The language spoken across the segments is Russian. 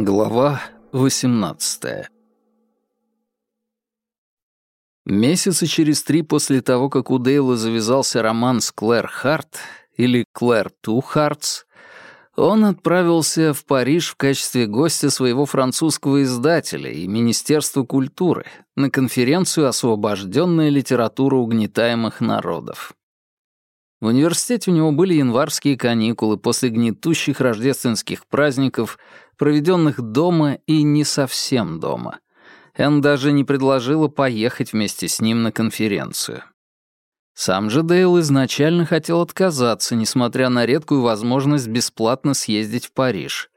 Глава 18 Месяца через три после того, как у Дейла завязался роман с Клэр Харт, или Клэр Ту Хартс, он отправился в Париж в качестве гостя своего французского издателя и Министерства культуры на конференцию «Освобожденная литература угнетаемых народов». В университете у него были январские каникулы после гнетущих рождественских праздников, проведенных дома и не совсем дома. Энн даже не предложила поехать вместе с ним на конференцию. Сам же Дейл изначально хотел отказаться, несмотря на редкую возможность бесплатно съездить в Париж.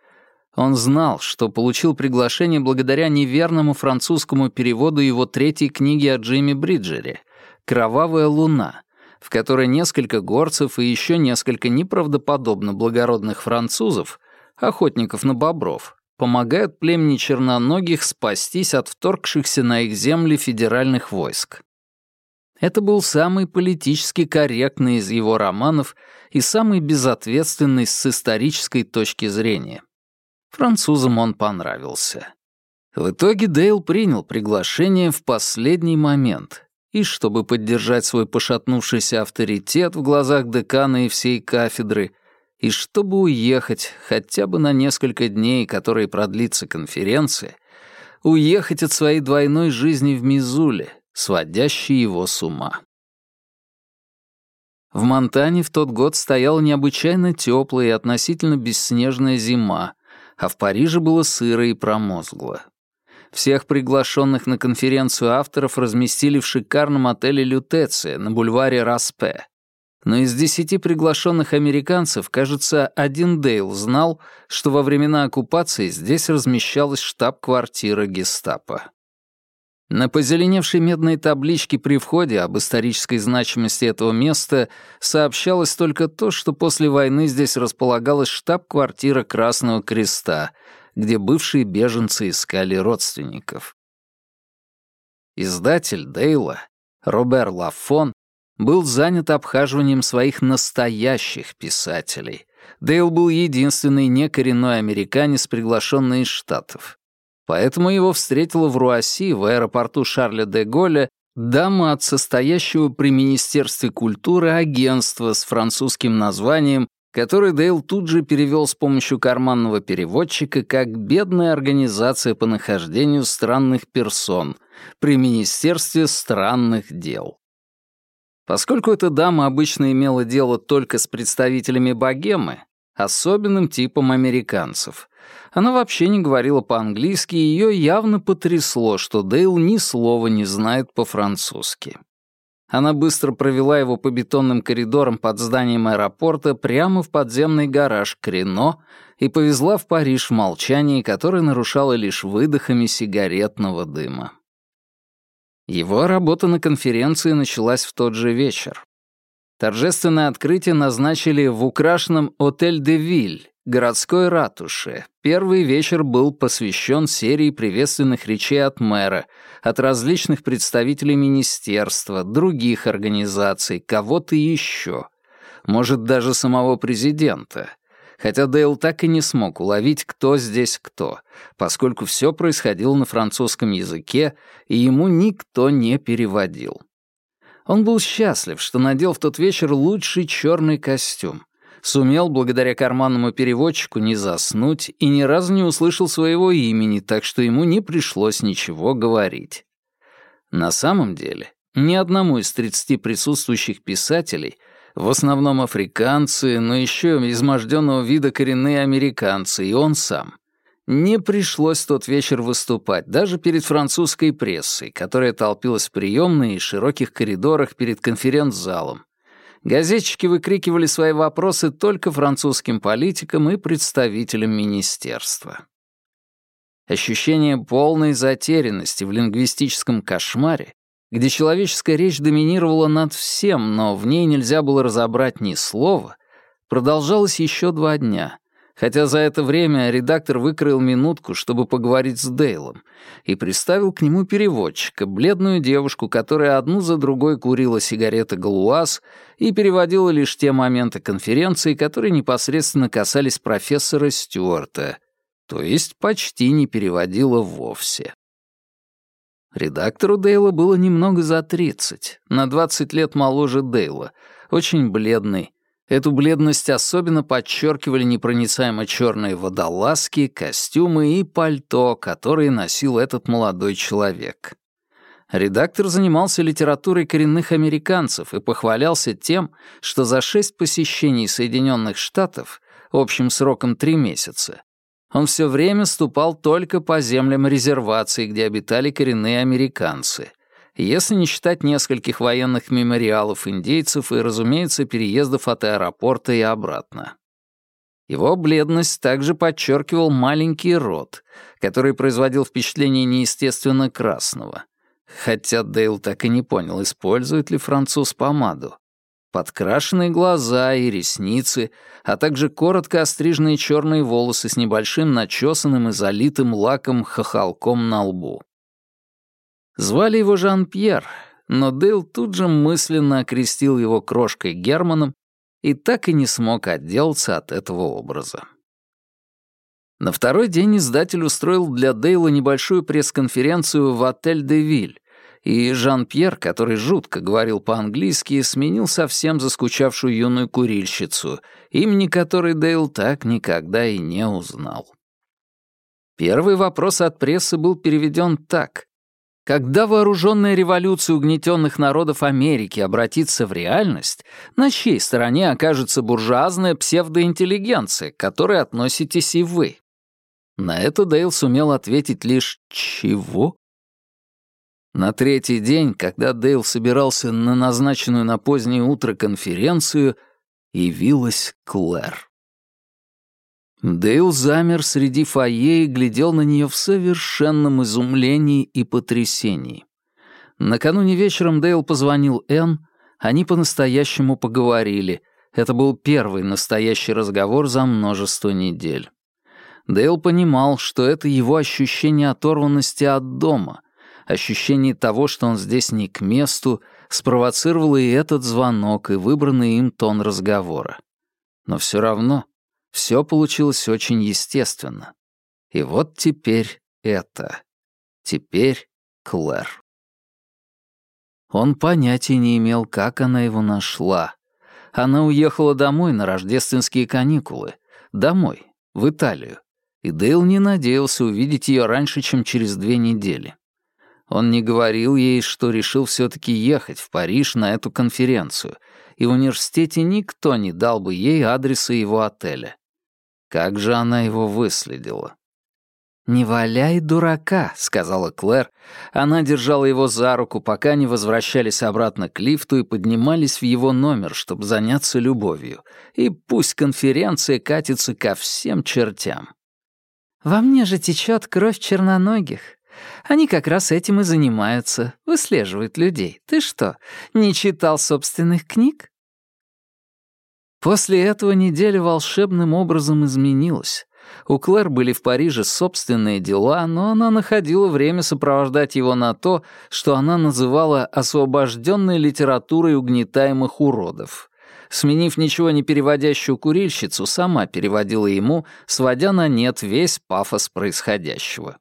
Он знал, что получил приглашение благодаря неверному французскому переводу его третьей книги о Джимми Бриджере «Кровавая луна», в которой несколько горцев и еще несколько неправдоподобно благородных французов, охотников на бобров, помогают племени черноногих спастись от вторгшихся на их земли федеральных войск. Это был самый политически корректный из его романов и самый безответственный с исторической точки зрения. Французам он понравился. В итоге Дейл принял приглашение в последний момент, и чтобы поддержать свой пошатнувшийся авторитет в глазах декана и всей кафедры, и чтобы уехать хотя бы на несколько дней, которые продлится конференция, уехать от своей двойной жизни в Мизуле, сводящий его с ума. В Монтане в тот год стояла необычайно теплая и относительно бесснежная зима, а в Париже было сыро и промозгло. Всех приглашенных на конференцию авторов разместили в шикарном отеле «Лютеция» на бульваре Распе. Но из десяти приглашенных американцев, кажется, один Дейл знал, что во времена оккупации здесь размещалась штаб-квартира гестапо. На позеленевшей медной табличке при входе об исторической значимости этого места сообщалось только то, что после войны здесь располагалась штаб-квартира Красного Креста, где бывшие беженцы искали родственников. Издатель Дейла, Робер Лафон, был занят обхаживанием своих настоящих писателей. Дейл был единственный некоренной американец, приглашенный из Штатов. Поэтому его встретила в Руасси, в аэропорту Шарля де Голля, дама от состоящего при Министерстве культуры агентства с французским названием, который Дейл тут же перевел с помощью карманного переводчика как «Бедная организация по нахождению странных персон» при Министерстве странных дел. Поскольку эта дама обычно имела дело только с представителями богемы, особенным типом американцев, она вообще не говорила по-английски, и ее явно потрясло, что Дейл ни слова не знает по-французски. Она быстро провела его по бетонным коридорам под зданием аэропорта прямо в подземный гараж Крено и повезла в Париж в молчании, которое нарушало лишь выдохами сигаретного дыма. Его работа на конференции началась в тот же вечер. Торжественное открытие назначили в украшенном «Отель де Виль», городской ратуше. Первый вечер был посвящен серии приветственных речей от мэра, от различных представителей министерства, других организаций, кого-то еще. Может, даже самого президента. Хотя Дейл так и не смог уловить, кто здесь кто, поскольку все происходило на французском языке, и ему никто не переводил. Он был счастлив, что надел в тот вечер лучший черный костюм, сумел благодаря карманному переводчику не заснуть и ни разу не услышал своего имени, так что ему не пришлось ничего говорить. На самом деле, ни одному из 30 присутствующих писателей, в основном африканцы, но еще изможденного вида коренные американцы и он сам, не пришлось тот вечер выступать, даже перед французской прессой, которая толпилась в приемной и широких коридорах перед конференц-залом, газетчики выкрикивали свои вопросы только французским политикам и представителям министерства. Ощущение полной затерянности в лингвистическом кошмаре, где человеческая речь доминировала над всем, но в ней нельзя было разобрать ни слова, продолжалось еще два дня, хотя за это время редактор выкроил минутку, чтобы поговорить с Дейлом, и приставил к нему переводчика, бледную девушку, которая одну за другой курила сигареты «Галуаз» и переводила лишь те моменты конференции, которые непосредственно касались профессора Стюарта, то есть почти не переводила вовсе. Редактору Дейла было немного за 30, на 20 лет моложе Дейла, очень бледный. Эту бледность особенно подчеркивали непроницаемо черные водолазки, костюмы и пальто, которые носил этот молодой человек. Редактор занимался литературой коренных американцев и похвалялся тем, что за шесть посещений Соединенных Штатов, общим сроком три месяца, он все время ступал только по землям резерваций, где обитали коренные американцы, если не считать нескольких военных мемориалов индейцев и, разумеется, переездов от аэропорта и обратно. Его бледность также подчеркивал маленький рот, который производил впечатление неестественно красного. Хотя Дейл так и не понял, использует ли француз помаду подкрашенные глаза и ресницы, а также коротко остриженные черные волосы с небольшим начесанным и залитым лаком хохолком на лбу. Звали его Жан-Пьер, но Дейл тут же мысленно окрестил его крошкой Германом и так и не смог отделаться от этого образа. На второй день издатель устроил для Дейла небольшую пресс-конференцию в отель «Де Виль», и Жан-Пьер, который жутко говорил по-английски, сменил совсем заскучавшую юную курильщицу, имени которой Дейл так никогда и не узнал. Первый вопрос от прессы был переведен так. Когда вооруженная революция угнетенных народов Америки обратится в реальность, на чьей стороне окажется буржуазная псевдоинтеллигенция, к которой относитесь и вы? На это Дейл сумел ответить лишь «Чего?» На третий день, когда Дейл собирался на назначенную на позднее утро конференцию, явилась Клэр. Дейл замер среди фойе и глядел на нее в совершенном изумлении и потрясении. Накануне вечером Дейл позвонил Энн, они по-настоящему поговорили. Это был первый настоящий разговор за множество недель. Дейл понимал, что это его ощущение оторванности от дома — Ощущение того, что он здесь не к месту, спровоцировало и этот звонок, и выбранный им тон разговора. Но все равно все получилось очень естественно. И вот теперь это. Теперь Клэр. Он понятия не имел, как она его нашла. Она уехала домой на рождественские каникулы. Домой, в Италию. И Дейл не надеялся увидеть ее раньше, чем через две недели. Он не говорил ей, что решил все-таки ехать в Париж на эту конференцию, и в университете никто не дал бы ей адреса его отеля. Как же она его выследила? «Не валяй дурака», — сказала Клэр. Она держала его за руку, пока они возвращались обратно к лифту и поднимались в его номер, чтобы заняться любовью. И пусть конференция катится ко всем чертям. «Во мне же течет кровь черноногих. Они как раз этим и занимаются, выслеживают людей. Ты что, не читал собственных книг? После этого неделя волшебным образом изменилась. У Клэр были в Париже собственные дела, но она находила время сопровождать его на то, что она называла освобожденной литературой угнетаемых уродов. Сменив ничего не переводящую курильщицу, сама переводила ему, сводя на нет весь пафос происходящего.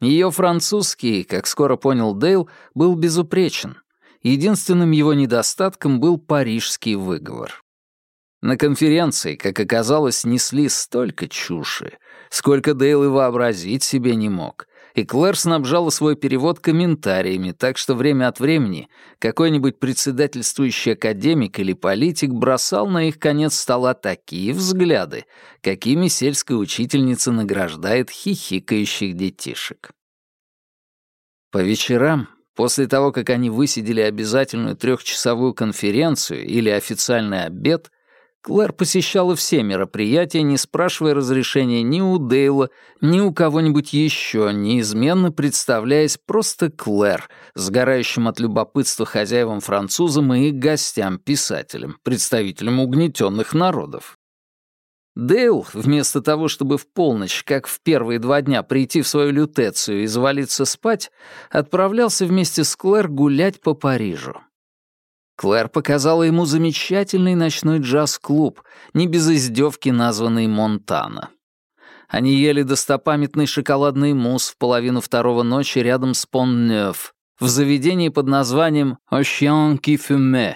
Ее французский, как скоро понял Дейл, был безупречен. Единственным его недостатком был парижский выговор. На конференции, как оказалось, несли столько чуши, сколько Дейл и вообразить себе не мог. И Клэр снабжала свой перевод комментариями, так что время от времени какой-нибудь председательствующий академик или политик бросал на их конец стола такие взгляды, какими сельская учительница награждает хихикающих детишек. По вечерам, после того, как они высидели обязательную трехчасовую конференцию или официальный обед, Клэр посещала все мероприятия, не спрашивая разрешения ни у Дейла, ни у кого-нибудь еще, неизменно представляясь просто Клэр, сгорающим от любопытства хозяевам-французам и гостям-писателям, представителям угнетенных народов. Дейл, вместо того, чтобы в полночь, как в первые два дня, прийти в свою лютецию и завалиться спать, отправлялся вместе с Клэр гулять по Парижу. Клэр показала ему замечательный ночной джаз-клуб, не без издевки названный «Монтана». Они ели достопамятный шоколадный мусс в половину второго ночи рядом с Пон-Нёв, в заведении под названием «Ocean qui fume».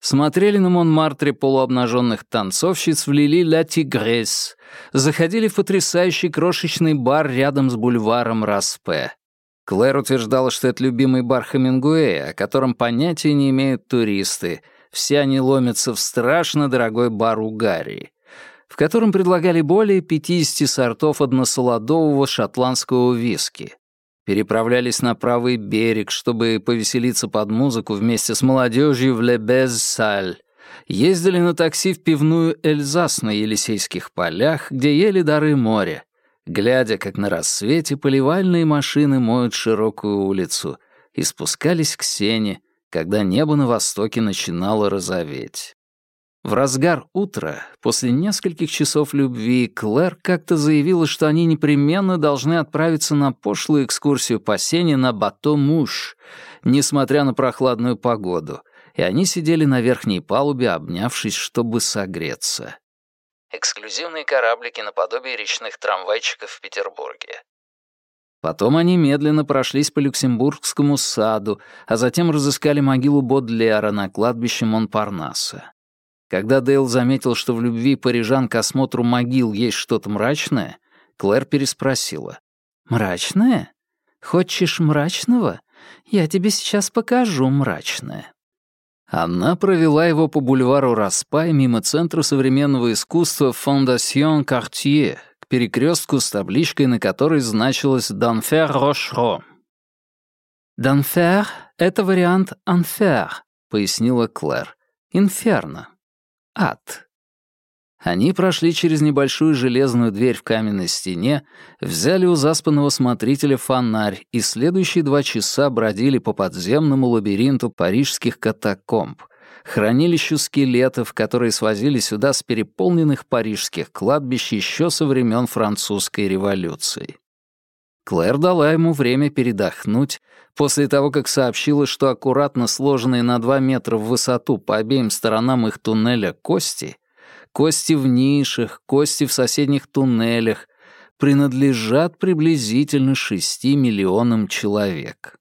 Смотрели на Монмартре полуобнаженных танцовщиц в Лили Ля Тигрес, заходили в потрясающий крошечный бар рядом с бульваром Распе. Клэр утверждала, что это любимый бар Хемингуэя, о котором понятия не имеют туристы. Все они ломятся в страшно дорогой бар у Гарри, в котором предлагали более 50 сортов односолодового шотландского виски. Переправлялись на правый берег, чтобы повеселиться под музыку вместе с молодежью в Лебез-Саль. Ездили на такси в пивную Эльзас на Елисейских полях, где ели дары моря глядя, как на рассвете поливальные машины моют широкую улицу, и спускались к сене, когда небо на востоке начинало розоветь. В разгар утра, после нескольких часов любви, Клэр как-то заявила, что они непременно должны отправиться на пошлую экскурсию по сене на Бато-Муш, несмотря на прохладную погоду, и они сидели на верхней палубе, обнявшись, чтобы согреться. Эксклюзивные кораблики наподобие речных трамвайчиков в Петербурге. Потом они медленно прошлись по Люксембургскому саду, а затем разыскали могилу Бодлера на кладбище Монпарнаса. Когда Дейл заметил, что в любви парижан к осмотру могил есть что-то мрачное, Клэр переспросила. «Мрачное? Хочешь мрачного? Я тебе сейчас покажу мрачное». Она провела его по бульвару Распай мимо Центра современного искусства Fondation Cartier к перекрестку с табличкой, на которой значилось «Данфер Рошро». «Данфер — это вариант «анфер», — пояснила Клэр. «Инферно. Ад». Они прошли через небольшую железную дверь в каменной стене, взяли у заспанного смотрителя фонарь и следующие два часа бродили по подземному лабиринту парижских катакомб, хранилищу скелетов, которые свозили сюда с переполненных парижских кладбищ еще со времен французской революции. Клэр дала ему время передохнуть после того, как сообщила, что аккуратно сложенные на два метра в высоту по обеим сторонам их туннеля кости кости в нишах, кости в соседних туннелях, принадлежат приблизительно шести миллионам человек.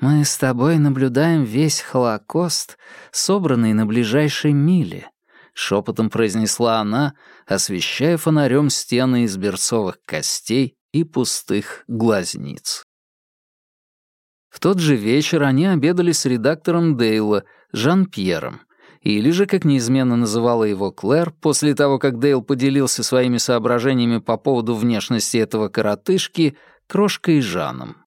«Мы с тобой наблюдаем весь Холокост, собранный на ближайшей миле», — шепотом произнесла она, освещая фонарем стены из берцовых костей и пустых глазниц. В тот же вечер они обедали с редактором Дейла, Жан-Пьером, или же, как неизменно называла его Клэр, после того, как Дейл поделился своими соображениями по поводу внешности этого коротышки, крошкой Жаном.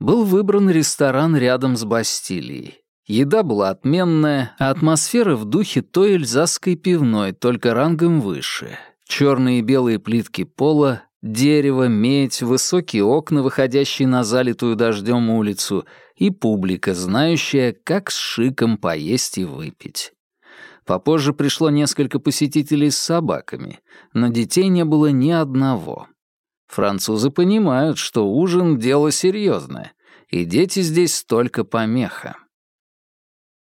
Был выбран ресторан рядом с Бастилией. Еда была отменная, а атмосфера в духе той эльзасской пивной, только рангом выше. Черные и белые плитки пола, дерево, медь, высокие окна, выходящие на залитую дождем улицу, и публика, знающая, как с шиком поесть и выпить. Попозже пришло несколько посетителей с собаками, но детей не было ни одного. Французы понимают, что ужин — дело серьезное, и дети здесь только помеха.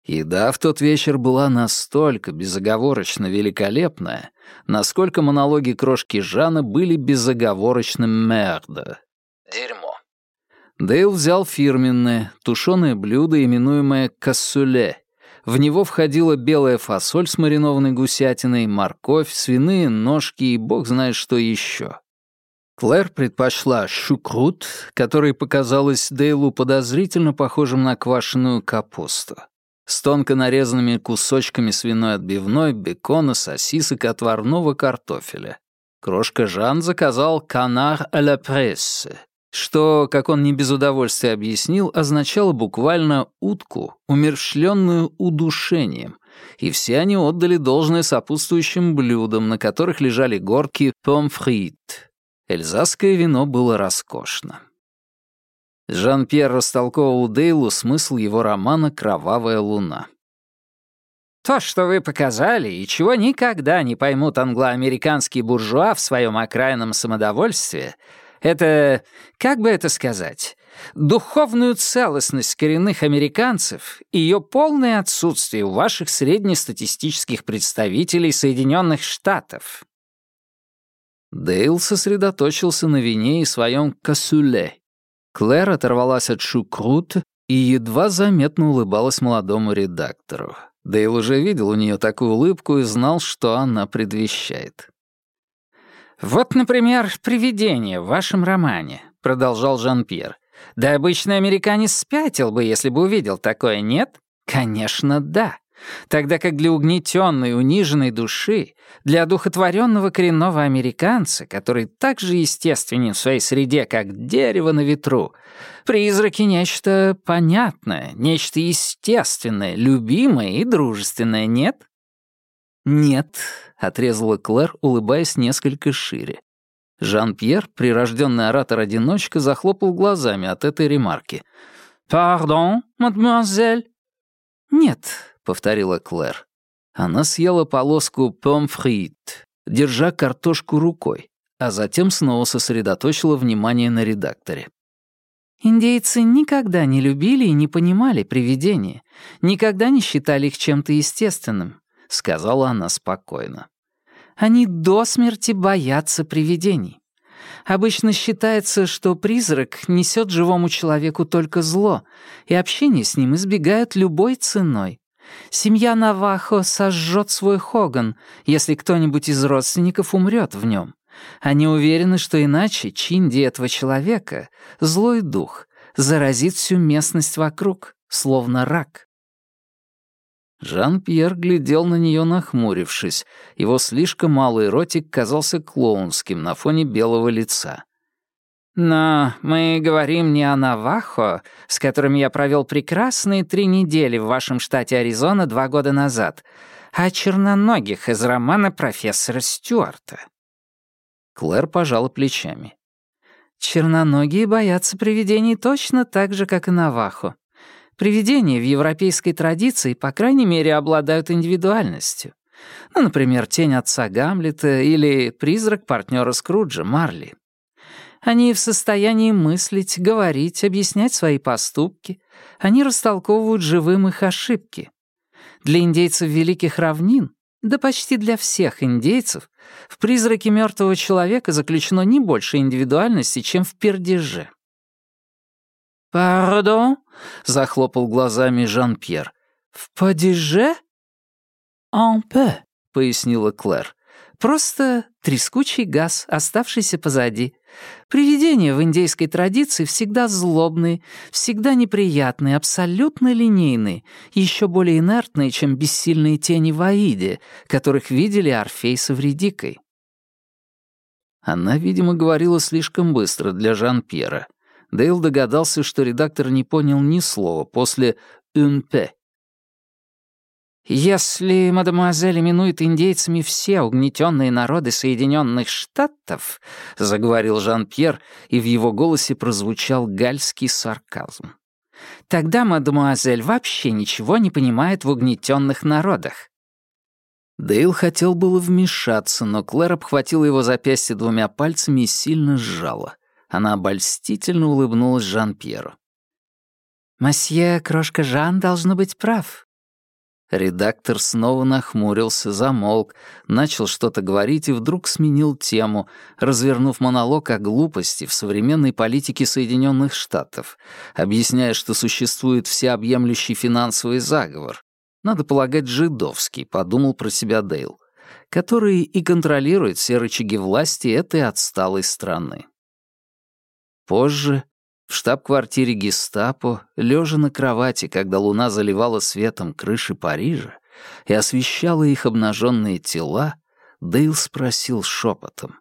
Еда в тот вечер была настолько безоговорочно великолепная, насколько монологи крошки Жана были безоговорочным мерда. Дерьмо. Дейл взял фирменное, тушеное блюдо, именуемое кассуле, в него входила белая фасоль с маринованной гусятиной, морковь, свиные ножки и бог знает что еще. Клэр предпочла шукрут, который показалось Дейлу подозрительно похожим на квашеную капусту. С тонко нарезанными кусочками свиной отбивной, бекона, сосисок и отварного картофеля. Крошка Жан заказал канар à la presse, что, как он не без удовольствия объяснил, означало буквально «утку», умерщвленную удушением, и все они отдали должное сопутствующим блюдам, на которых лежали горки помфрит. Эльзасское вино было роскошно. Жан-Пьер растолковывал Дейлу смысл его романа «Кровавая луна». То, что вы показали, и чего никогда не поймут англоамериканские буржуа в своем окраинном самодовольстве — это, как бы это сказать, духовную целостность коренных американцев и ее полное отсутствие у ваших среднестатистических представителей Соединенных Штатов. Дейл сосредоточился на вине и своем кассуле. Клэр оторвалась от шукрут и едва заметно улыбалась молодому редактору. Дейл уже видел у нее такую улыбку и знал, что она предвещает. «Вот, например, привидение в вашем романе», — продолжал Жан-Пьер. «Да обычный американец спятил бы, если бы увидел такое, нет?» «Конечно, да. Тогда как для угнетенной, униженной души, для одухотворенного коренного американца, который так же естественен в своей среде, как дерево на ветру, призраки — нечто понятное, нечто естественное, любимое и дружественное, нет?» «Нет», — отрезала Клэр, улыбаясь несколько шире. Жан-Пьер, прирожденный оратор-одиночка, захлопал глазами от этой ремарки. «Пардон, мадемуазель?» «Нет», — повторила Клэр. Она съела полоску помфрит, держа картошку рукой, а затем снова сосредоточила внимание на редакторе. Индейцы никогда не любили и не понимали привидения, никогда не считали их чем-то естественным сказала она спокойно. Они до смерти боятся привидений. Обычно считается, что призрак несет живому человеку только зло, и общение с ним избегают любой ценой. Семья Навахо сожжет свой хоган, если кто-нибудь из родственников умрет в нем. Они уверены, что иначе Чинди этого человека, злой дух, заразит всю местность вокруг, словно рак. Жан-Пьер глядел на нее, нахмурившись. Его слишком малый ротик казался клоунским на фоне белого лица. «Но мы говорим не о Навахо, с которыми я провел прекрасные три недели в вашем штате Аризона два года назад, а о черноногих из романа профессора Стюарта». Клэр пожала плечами. «Черноногие боятся привидений точно так же, как и Навахо. Привидения в европейской традиции, по крайней мере, обладают индивидуальностью. Ну, например, тень отца Гамлета или призрак партнера Скруджа, Марли. Они в состоянии мыслить, говорить, объяснять свои поступки. Они растолковывают живым их ошибки. Для индейцев Великих Равнин, да почти для всех индейцев, в призраке мертвого человека заключено не больше индивидуальности, чем в пердеже. «Пардон?» — захлопал глазами Жан-Пьер. «В падеже?» «En peu», — пояснила Клэр. «Просто трескучий газ, оставшийся позади. Привидения в индейской традиции всегда злобные, всегда неприятные, абсолютно линейные, еще более инертные, чем бессильные тени в Аиде, которых видели Орфей с Эвредикой». Она, видимо, говорила слишком быстро для Жан-Пьера. Дейл догадался, что редактор не понял ни слова после «унпе». «Если мадемуазель именует индейцами все угнетенные народы Соединенных Штатов», — заговорил Жан-Пьер, и в его голосе прозвучал гальский сарказм, «тогда мадемуазель вообще ничего не понимает в угнетенных народах». Дейл хотел было вмешаться, но Клэр обхватила его запястье двумя пальцами и сильно сжала. Она обольстительно улыбнулась Жан-Пьеру. «Масье Крошка Жан должно быть прав». Редактор снова нахмурился, замолк, начал что-то говорить и вдруг сменил тему, развернув монолог о глупости в современной политике Соединенных Штатов, объясняя, что существует всеобъемлющий финансовый заговор. Надо полагать, жидовский, подумал про себя Дейл, который и контролирует все рычаги власти этой отсталой страны. Позже, в штаб-квартире гестапо, лежа на кровати, когда луна заливала светом крыши Парижа и освещала их обнаженные тела, Дейл спросил шепотом.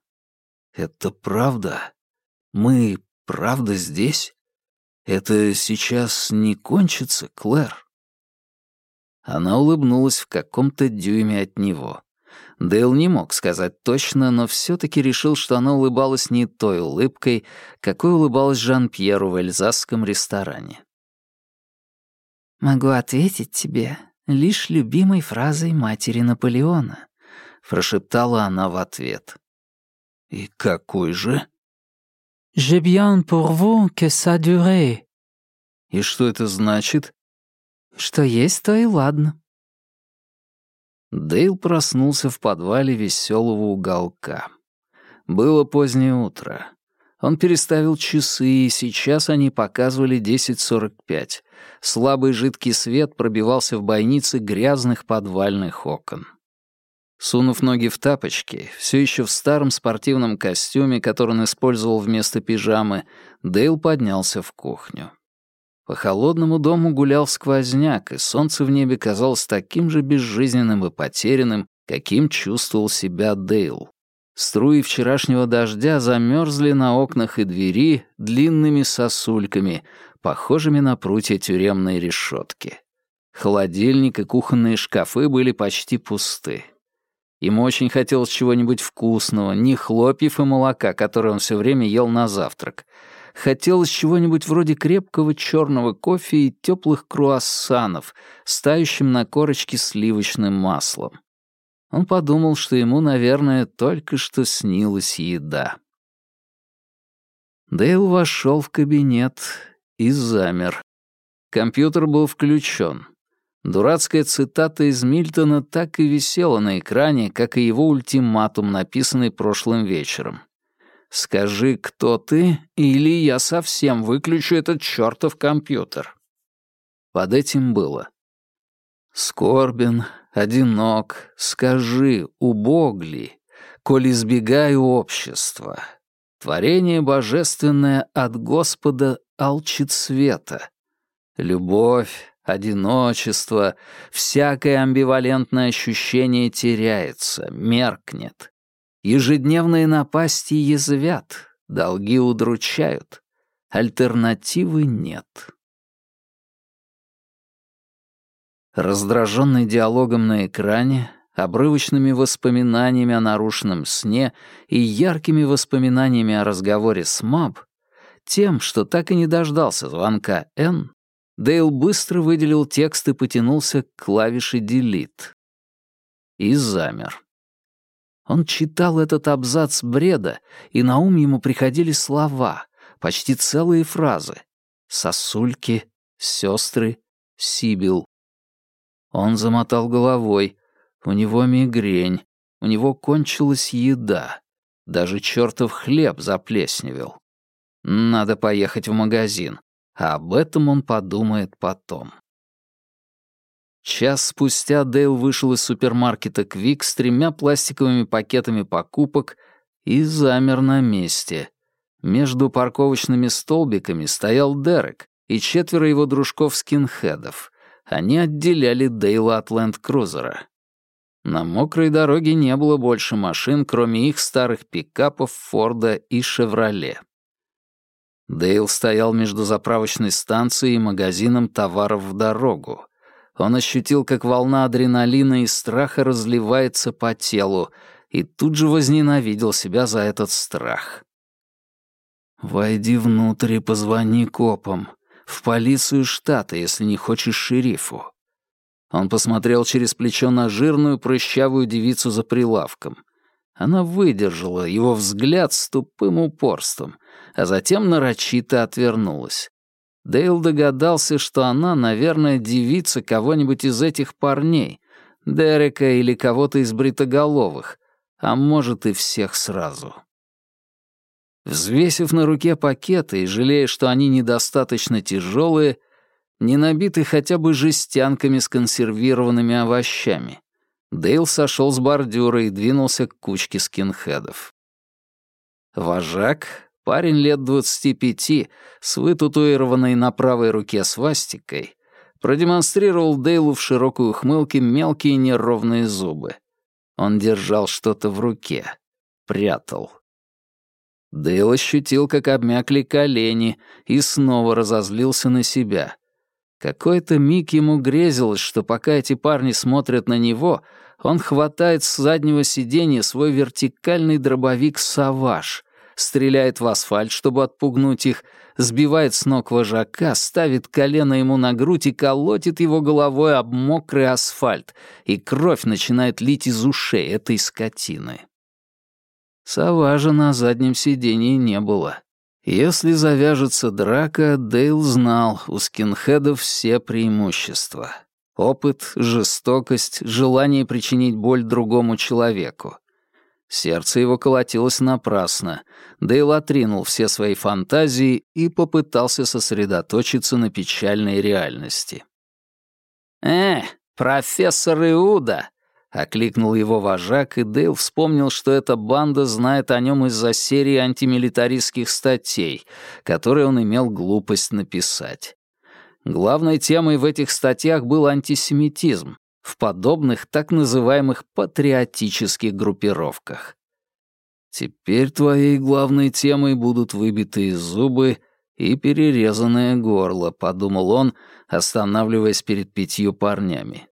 «Это правда? Мы правда здесь? Это сейчас не кончится, Клэр?» Она улыбнулась в каком-то дюйме от него. Дейл не мог сказать точно, но все-таки решил, что она улыбалась не той улыбкой, какой улыбалась Жан-Пьеру в эльзасском ресторане. «Могу ответить тебе лишь любимой фразой матери Наполеона», — прошептала она в ответ. «И какой же?» «Je bien pour vous que ça dure». «И что это значит?» «Что есть, то и ладно». Дейл проснулся в подвале веселого уголка. Было позднее утро. Он переставил часы, и сейчас они показывали 10.45. Слабый жидкий свет пробивался в бойнице грязных подвальных окон. Сунув ноги в тапочки, все еще в старом спортивном костюме, который он использовал вместо пижамы, Дейл поднялся в кухню. По холодному дому гулял сквозняк, и солнце в небе казалось таким же безжизненным и потерянным, каким чувствовал себя Дейл. Струи вчерашнего дождя замерзли на окнах и двери длинными сосульками, похожими на прутья тюремной решетки. Холодильник и кухонные шкафы были почти пусты. Ему очень хотелось чего-нибудь вкусного, не хлопьев и молока, которые он все время ел на завтрак. Хотелось чего-нибудь вроде крепкого черного кофе и теплых круассанов, стающим на корочке сливочным маслом. Он подумал, что ему, наверное, только что снилась еда. Дейл вошел в кабинет и замер. Компьютер был включен. Дурацкая цитата из Мильтона так и висела на экране, как и его ультиматум, написанный прошлым вечером. «Скажи, кто ты, или я совсем выключу этот чертов компьютер». Под этим было. «Скорбен, одинок, скажи, убог ли, коль избегаю общества. Творение божественное от Господа алчит света. Любовь, одиночество, всякое амбивалентное ощущение теряется, меркнет. Ежедневные напасти язвят, долги удручают, альтернативы нет. Раздраженный диалогом на экране, обрывочными воспоминаниями о нарушенном сне и яркими воспоминаниями о разговоре с Маб, тем, что так и не дождался звонка Н, Дейл быстро выделил текст и потянулся к клавише «Delete». И замер. Он читал этот абзац бреда, и на ум ему приходили слова, почти целые фразы. «Сосульки», «Сестры», «Сибил», он замотал головой. У него мигрень. У него кончилась еда. Даже чертов хлеб заплесневел. Надо поехать в магазин. А об этом он подумает потом. Час спустя Дейл вышел из супермаркета «Квик» с тремя пластиковыми пакетами покупок и замер на месте. Между парковочными столбиками стоял Дерек и четверо его дружков-скинхедов. Они отделяли Дейла от ленд-крузера. На мокрой дороге не было больше машин, кроме их старых пикапов Форда и Шевроле. Дейл стоял между заправочной станцией и магазином товаров в дорогу. Он ощутил, как волна адреналина и страха разливается по телу, и тут же возненавидел себя за этот страх. «Войди внутрь и позвони копам», в полицию штата, если не хочешь шерифу. Он посмотрел через плечо на жирную прыщавую девицу за прилавком. Она выдержала его взгляд с тупым упорством, а затем нарочито отвернулась. Дейл догадался, что она, наверное, девица кого-нибудь из этих парней, Дерека или кого-то из бритоголовых, а может и всех сразу. Взвесив на руке пакеты и жалея, что они недостаточно тяжелые, не набиты хотя бы жестянками с консервированными овощами, Дейл сошел с бордюра и двинулся к кучке скинхедов. Вожак, парень лет двадцати пяти, с вытатуированной на правой руке свастикой, продемонстрировал Дейлу в широкой ухмылке мелкие неровные зубы. Он держал что-то в руке. Прятал. Дейл ощутил, как обмякли колени, и снова разозлился на себя. Какой-то миг ему грезилось, что пока эти парни смотрят на него, он хватает с заднего сиденья свой вертикальный дробовик «Саваж», стреляет в асфальт, чтобы отпугнуть их, сбивает с ног вожака, ставит колено ему на грудь и колотит его головой об мокрый асфальт, и кровь начинает лить из ушей этой скотины. Саважа на заднем сидении не было. Если завяжется драка, Дейл знал, у скинхедов все преимущества. Опыт, жестокость, желание причинить боль другому человеку. Сердце его колотилось напрасно. Дейл отринул все свои фантазии и попытался сосредоточиться на печальной реальности. «Э, профессор Иуда!» — окликнул его вожак, и Дейл вспомнил, что эта банда знает о нем из-за серии антимилитаристских статей, которые он имел глупость написать. Главной темой в этих статьях был антисемитизм, в подобных так называемых патриотических группировках. Теперь твоей главной темой будут выбитые зубы и перерезанное горло, подумал он, останавливаясь перед пятью парнями.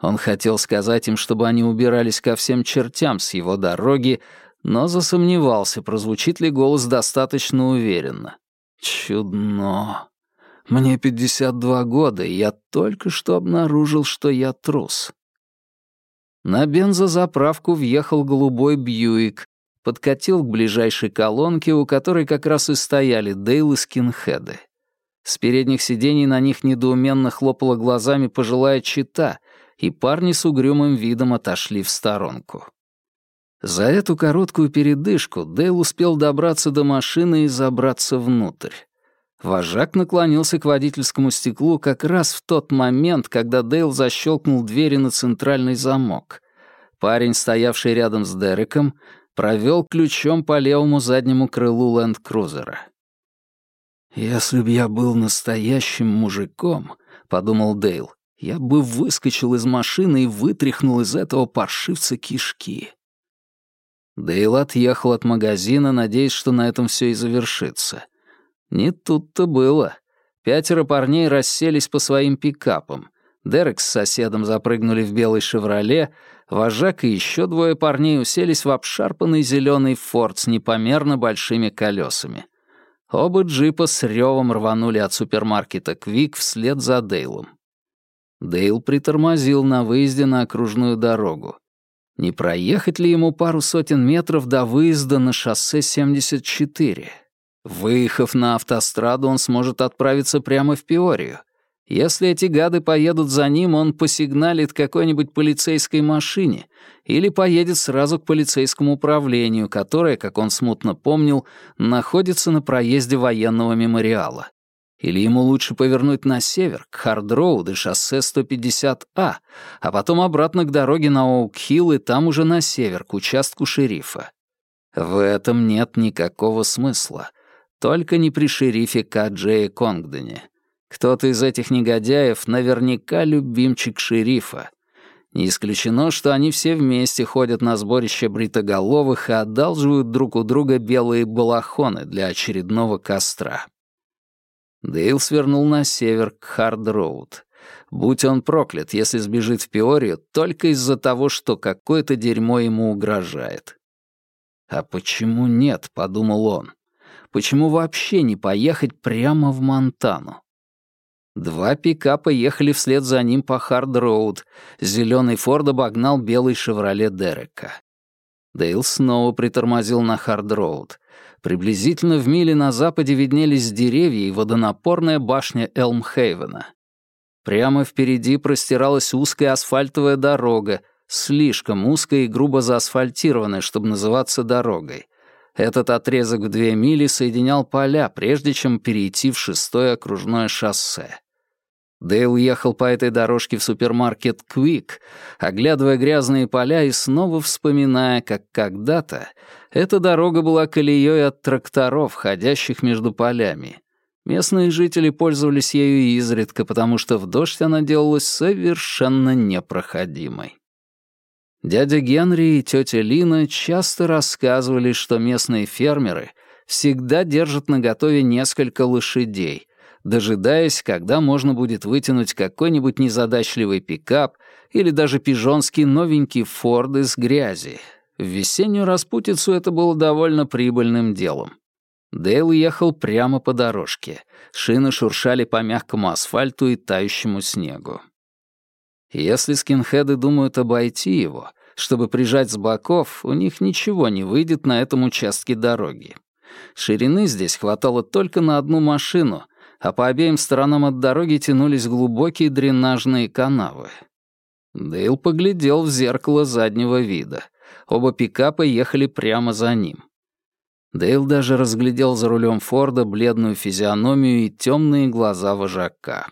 Он хотел сказать им, чтобы они убирались ко всем чертям с его дороги, но засомневался, прозвучит ли голос достаточно уверенно. Чудно. Мне 52 года, и я только что обнаружил, что я трус. На бензозаправку въехал голубой Бьюик, подкатил к ближайшей колонке, у которой как раз и стояли Дейл и скинхеды. С передних сидений на них недоуменно хлопала глазами пожилая чита, и парни с угрюмым видом отошли в сторонку. За эту короткую передышку Дейл успел добраться до машины и забраться внутрь. Вожак наклонился к водительскому стеклу как раз в тот момент, когда Дейл защелкнул двери на центральный замок. Парень, стоявший рядом с Дереком, провел ключом по левому заднему крылу ленд-крузера. «Если б я был настоящим мужиком», — подумал Дейл, «я бы выскочил из машины и вытряхнул из этого паршивца кишки». Дейл отъехал от магазина, надеясь, что на этом все и завершится. Не тут-то было. Пятеро парней расселись по своим пикапам. Дерек с соседом запрыгнули в белый «Шевроле», вожак и еще двое парней уселись в обшарпанный зеленый «Форд» с непомерно большими колесами. Оба джипа с ревом рванули от супермаркета «Квик» вслед за Дейлом. Дейл притормозил на выезде на окружную дорогу. Не проехать ли ему пару сотен метров до выезда на шоссе 74? Выехав на автостраду, он сможет отправиться прямо в Пиорию. Если эти гады поедут за ним, он посигналит какой-нибудь полицейской машине или поедет сразу к полицейскому управлению, которое, как он смутно помнил, находится на проезде военного мемориала. Или ему лучше повернуть на север, к Хардроуд и шоссе 150А, а потом обратно к дороге на Оук-Хилл и там уже на север, к участку шерифа. В этом нет никакого смысла. Только не при шерифе К. Джея Конгдене. Кто-то из этих негодяев наверняка любимчик шерифа. Не исключено, что они все вместе ходят на сборище бритоголовых и одалживают друг у друга белые балахоны для очередного костра. Дейл свернул на север к Хард-Роуд. Будь он проклят, если сбежит в Пиорию только из-за того, что какое-то дерьмо ему угрожает. «А почему нет?» — подумал он. Почему вообще не поехать прямо в Монтану? Два пикапа ехали вслед за ним по Хард-Роуд. Зеленый Форд обогнал белый «Шевроле» Дерека. Дейл снова притормозил на Хард-Роуд. Приблизительно в миле на западе виднелись деревья и водонапорная башня Элмхейвена. Прямо впереди простиралась узкая асфальтовая дорога, слишком узкая и грубо заасфальтированная, чтобы называться дорогой. Этот отрезок в две мили соединял поля, прежде чем перейти в шестое окружное шоссе. Дейл ехал по этой дорожке в супермаркет «Квик», оглядывая грязные поля и снова вспоминая, как когда-то эта дорога была колеей от тракторов, ходящих между полями. Местные жители пользовались ею изредка, потому что в дождь она делалась совершенно непроходимой. Дядя Генри и тетя Лина часто рассказывали, что местные фермеры всегда держат наготове несколько лошадей, дожидаясь, когда можно будет вытянуть какой-нибудь незадачливый пикап или даже пижонский новенький Форд из грязи. В весеннюю распутицу это было довольно прибыльным делом. Дейл ехал прямо по дорожке. Шины шуршали по мягкому асфальту и тающему снегу. Если скинхеды думают обойти его, чтобы прижать с боков, у них ничего не выйдет на этом участке дороги. Ширины здесь хватало только на одну машину, а по обеим сторонам от дороги тянулись глубокие дренажные канавы. Дейл поглядел в зеркало заднего вида. Оба пикапа ехали прямо за ним. Дейл даже разглядел за рулем Форда бледную физиономию и темные глаза вожака.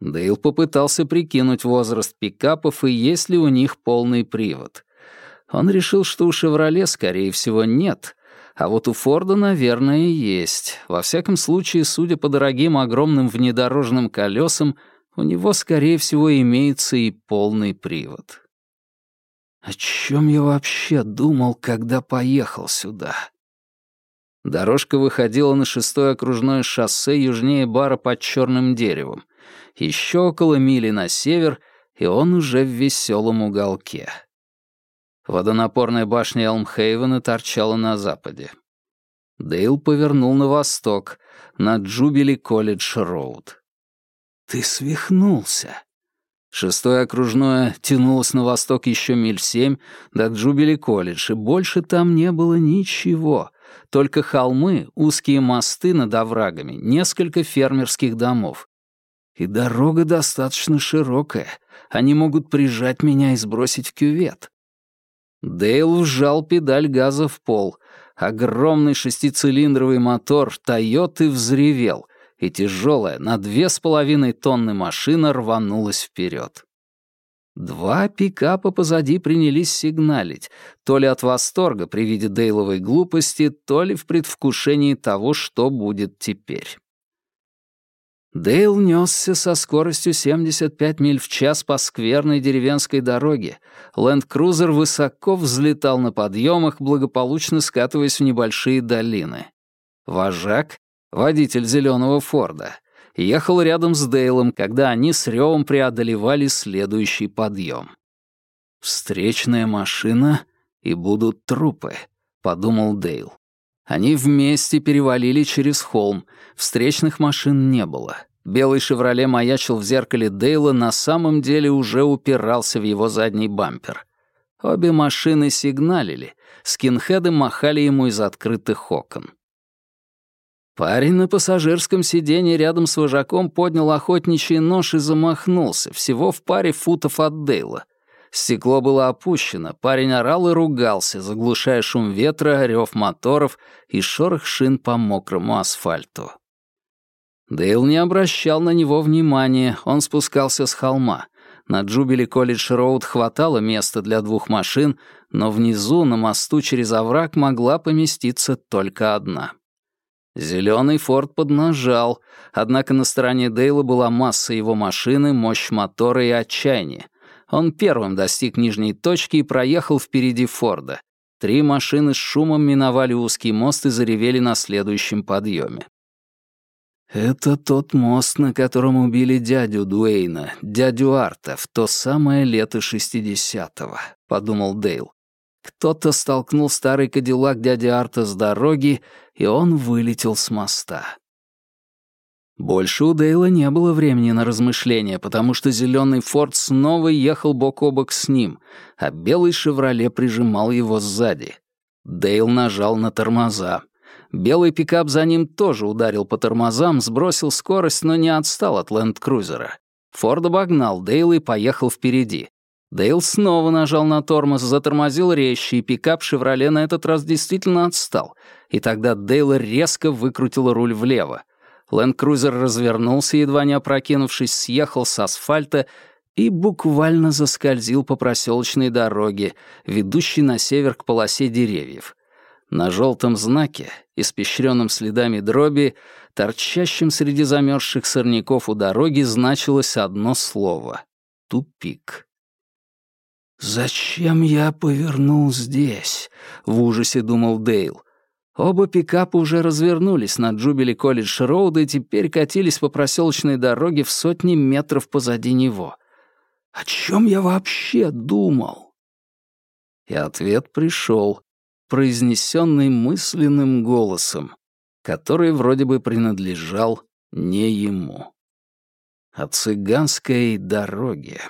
Дейл попытался прикинуть возраст пикапов и есть ли у них полный привод. Он решил, что у «Шевроле», скорее всего, нет, а вот у Форда, наверное, есть. Во всяком случае, судя по дорогим огромным внедорожным колесам, у него, скорее всего, имеется и полный привод. О чем я вообще думал, когда поехал сюда? Дорожка выходила на шестое окружное шоссе южнее бара под черным деревом. Еще около мили на север, и он уже в веселом уголке. Водонапорная башня Элмхейвена торчала на западе. Дейл повернул на восток, на Джубили Колледж Роуд. «Ты свихнулся!» Шестое окружное тянулось на восток еще миль семь до Джубили Колледж, и больше там не было ничего, только холмы, узкие мосты над оврагами, несколько фермерских домов. И дорога достаточно широкая, они могут прижать меня и сбросить в кювет. Дейл вжал педаль газа в пол. Огромный шестицилиндровый мотор «Тойоты» взревел, и тяжелая на две с половиной тонны машина рванулась вперед. Два пикапа позади принялись сигналить, то ли от восторга при виде Дейловой глупости, то ли в предвкушении того, что будет теперь. Дейл несся со скоростью 75 миль в час по скверной деревенской дороге. Ленд-крузер высоко взлетал на подъемах, благополучно скатываясь в небольшие долины. Вожак, водитель зеленого Форда, ехал рядом с Дейлом, когда они с ревом преодолевали следующий подъем. «Встречная машина, и будут трупы», — подумал Дейл. Они вместе перевалили через холм. Встречных машин не было. Белый «Шевроле» маячил в зеркале Дейла, на самом деле уже упирался в его задний бампер. Обе машины сигналили. Скинхеды махали ему из открытых окон. Парень на пассажирском сиденье рядом с вожаком поднял охотничий нож и замахнулся, всего в паре футов от Дейла. Стекло было опущено, парень орал и ругался, заглушая шум ветра, рев моторов и шорох шин по мокрому асфальту. Дейл не обращал на него внимания, он спускался с холма. На Джубили Колледж Роуд хватало места для двух машин, но внизу, на мосту через овраг, могла поместиться только одна. Зеленый форт поднажал, однако на стороне Дейла была масса его машины, мощь мотора и отчаяние. Он первым достиг нижней точки и проехал впереди Форда. Три машины с шумом миновали узкий мост и заревели на следующем подъеме. «Это тот мост, на котором убили дядю Дуэйна, дядю Арта, в то самое лето шестидесятого», — подумал Дейл. Кто-то столкнул старый кадиллак дяди Арта с дороги, и он вылетел с моста. Больше у Дейла не было времени на размышления, потому что зеленый Форд снова ехал бок о бок с ним, а белый «Шевроле» прижимал его сзади. Дейл нажал на тормоза. Белый пикап за ним тоже ударил по тормозам, сбросил скорость, но не отстал от ленд-крузера. Форд обогнал Дейла и поехал впереди. Дейл снова нажал на тормоз, затормозил резче, и пикап «Шевроле» на этот раз действительно отстал. И тогда Дейла резко выкрутил руль влево. Ленд-крузер развернулся, едва не опрокинувшись, съехал с асфальта и буквально заскользил по проселочной дороге, ведущей на север к полосе деревьев. На желтом знаке, испещренном следами дроби, торчащем среди замерзших сорняков у дороги, значилось одно слово — «тупик». «Зачем я повернул здесь?» — в ужасе думал Дейл. Оба пикапа уже развернулись на Джубили Колледж Роуд и теперь катились по проселочной дороге в сотни метров позади него. О чем я вообще думал? И ответ пришел, произнесенный мысленным голосом, который вроде бы принадлежал не ему. О цыганской дороге.